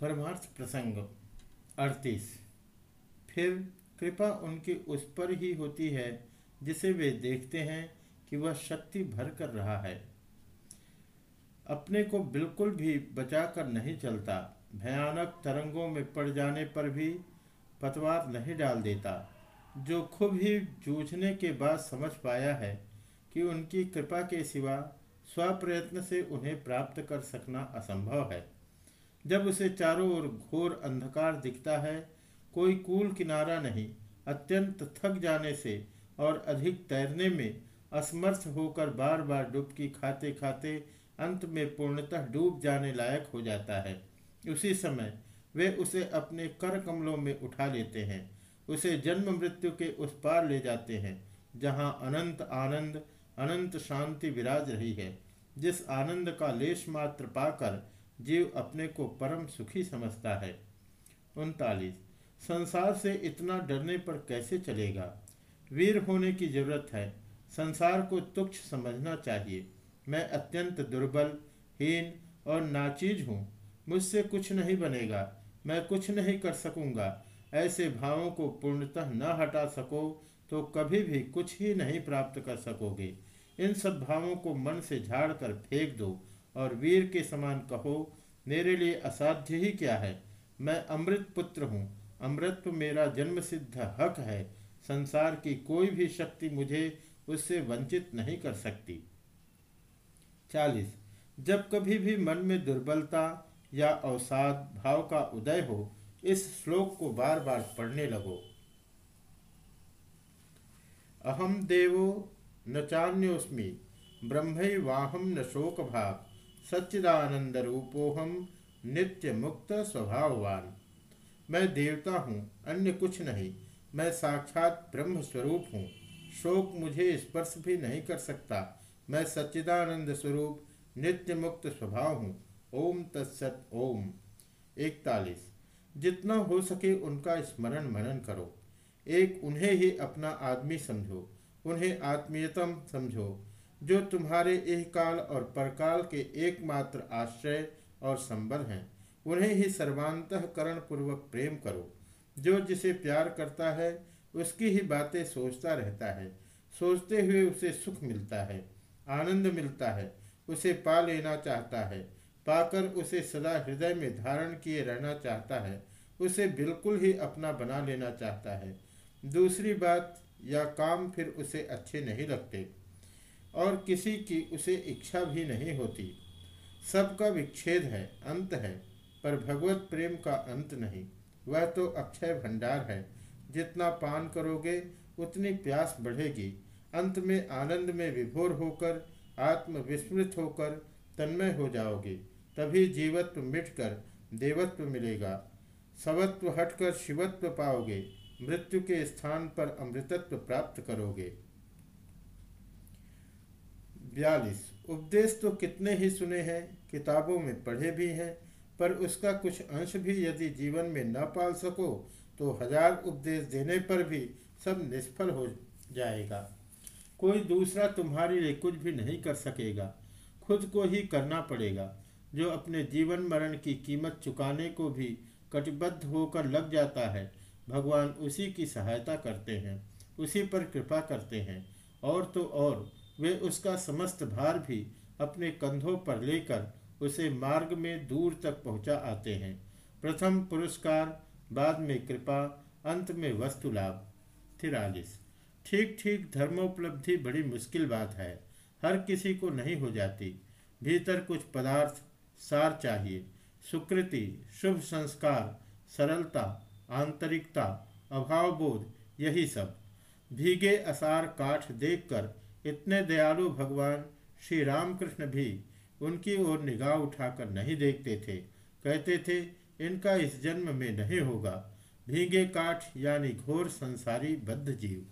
परमार्थ प्रसंग, अड़तीस। फिर कृपा उनकी उस पर ही होती है, जिसे वे देखते हैं कि वह शक्ति भर कर रहा है। अपने को बिल्कुल भी बचा कर नहीं चलता, भयानक तरंगों में पड़ जाने पर भी पतवार नहीं डाल देता, जो खुद ही जूझने के बाद समझ पाया है कि उनकी कृपा के सिवा स्वप्रयत्न से उन्हें प्राप्त कर सकना असंभव है। जब उसे चारों ओर घोर अंधकार दिखता है, कोई कूल किनारा नहीं, अत्यंत थक जाने से और अधिक तैरने में असमर्थ होकर बार बार डुबकी खाते खाते अंत में पूर्णतः डूब जाने लायक हो जाता है। उसी समय वे उसे अपने कर कमलों में उठा लेते हैं। उसे जन्म मृत्यु के उस पार ले जाते हैं, जहाँ अनंत आनंद, अनंत शांति विराज रही है, जिस आनंद का लेश मात्र पाकर जीव अपने को परम सुखी समझता है। उनतालीस। संसार से इतना डरने पर कैसे चलेगा? वीर होने की ज़रूरत है। संसार को तुच्छ समझना चाहिए। मैं अत्यंत दुर्बल, हीन और नाचीज हूँ। मुझसे कुछ नहीं बनेगा। मैं कुछ नहीं कर सकूँगा। ऐसे भावों को पूर्णतः न हटा सको तो कभी भी कुछ ही नहीं प्राप्त कर सकोगे। इन सब भावों को मन से झाड़ कर फेंक दो। और वीर के समान कहो, मेरे लिए असाध्य ही क्या है? मैं अमृत पुत्र हूँ। अमृत मेरा जन्म सिद्ध हक है। संसार की कोई भी शक्ति मुझे उससे वंचित नहीं कर सकती। चालीस। जब कभी भी मन में दुर्बलता या अवसाद भाव का उदय हो, इस श्लोक को बार बार पढ़ने लगो। अहम देवो न चान्योस्मी ब्रह्मवाहम न शोक भाव सच्चिदानंद रूपोहम नित्य मुक्त स्वभाववान। मैं देवता हूँ, अन्य कुछ नहीं। मैं साक्षात ब्रह्म स्वरूप हूँ। शोक मुझे स्पर्श भी नहीं कर सकता। मैं सच्चिदानंद स्वरूप, नित्य मुक्त स्वभाव हूँ। ओम तत्सत ओम। इकतालीस जितना हो सके उनका स्मरण मनन करो। एक, उन्हें ही अपना आदमी समझो। उन्हें आत्मीयतम समझो। जो तुम्हारे एक काल और परकाल के एकमात्र आश्रय और संबल हैं, उन्हें ही सर्वांतकरण पूर्वक प्रेम करो। जो जिसे प्यार करता है, उसकी ही बातें सोचता रहता है। सोचते हुए उसे सुख मिलता है, आनंद मिलता है, उसे पा लेना चाहता है। पाकर उसे सदा हृदय में धारण किए रहना चाहता है, उसे बिल्कुल ही अपना बना लेना चाहता है। दूसरी बात, या काम फिर उसे अच्छे नहीं लगते। और किसी की उसे इच्छा भी नहीं होती। सबका विच्छेद है, अंत है, पर भगवत प्रेम का अंत नहीं। वह तो अक्षय भंडार है। जितना पान करोगे, उतनी प्यास बढ़ेगी। अंत में आनंद में विभोर होकर, आत्मविस्मृत होकर तन्मय हो जाओगे। तभी जीवत्व मिटकर देवत्व मिलेगा। सवत्व हटकर शिवत्व पाओगे। मृत्यु के स्थान पर अमृतत्व प्राप्त करोगे। बयालीस। उपदेश तो कितने ही सुने हैं, किताबों में पढ़े भी हैं, पर उसका कुछ अंश भी यदि जीवन में न पाल सको तो हज़ार उपदेश देने पर भी सब निष्फल हो जाएगा। कोई दूसरा तुम्हारे लिए कुछ भी नहीं कर सकेगा। खुद को ही करना पड़ेगा। जो अपने जीवन मरण की कीमत चुकाने को भी कटिबद्ध होकर लग जाता है, भगवान उसी की सहायता करते हैं, उसी पर कृपा करते हैं, और तो और। वे उसका समस्त भार भी अपने कंधों पर लेकर उसे मार्ग में दूर तक पहुँचा आते हैं। प्रथम पुरस्कार, बाद में कृपा, अंत में वस्तु लाभ। तिरालीस। ठीक ठीक, धर्मोपलब्धि बड़ी मुश्किल बात है। हर किसी को नहीं हो जाती। भीतर कुछ पदार्थ, सार चाहिए। सुकृति, शुभ संस्कार, सरलता, आंतरिकता, अभावबोध, यही सब। भीगे असार काठ देखकर इतने दयालु भगवान श्री रामकृष्ण भी उनकी ओर निगाह उठाकर नहीं देखते थे। कहते थे, इनका इस जन्म में नहीं होगा। भीगे काठ यानी घोर संसारी बद्ध जीव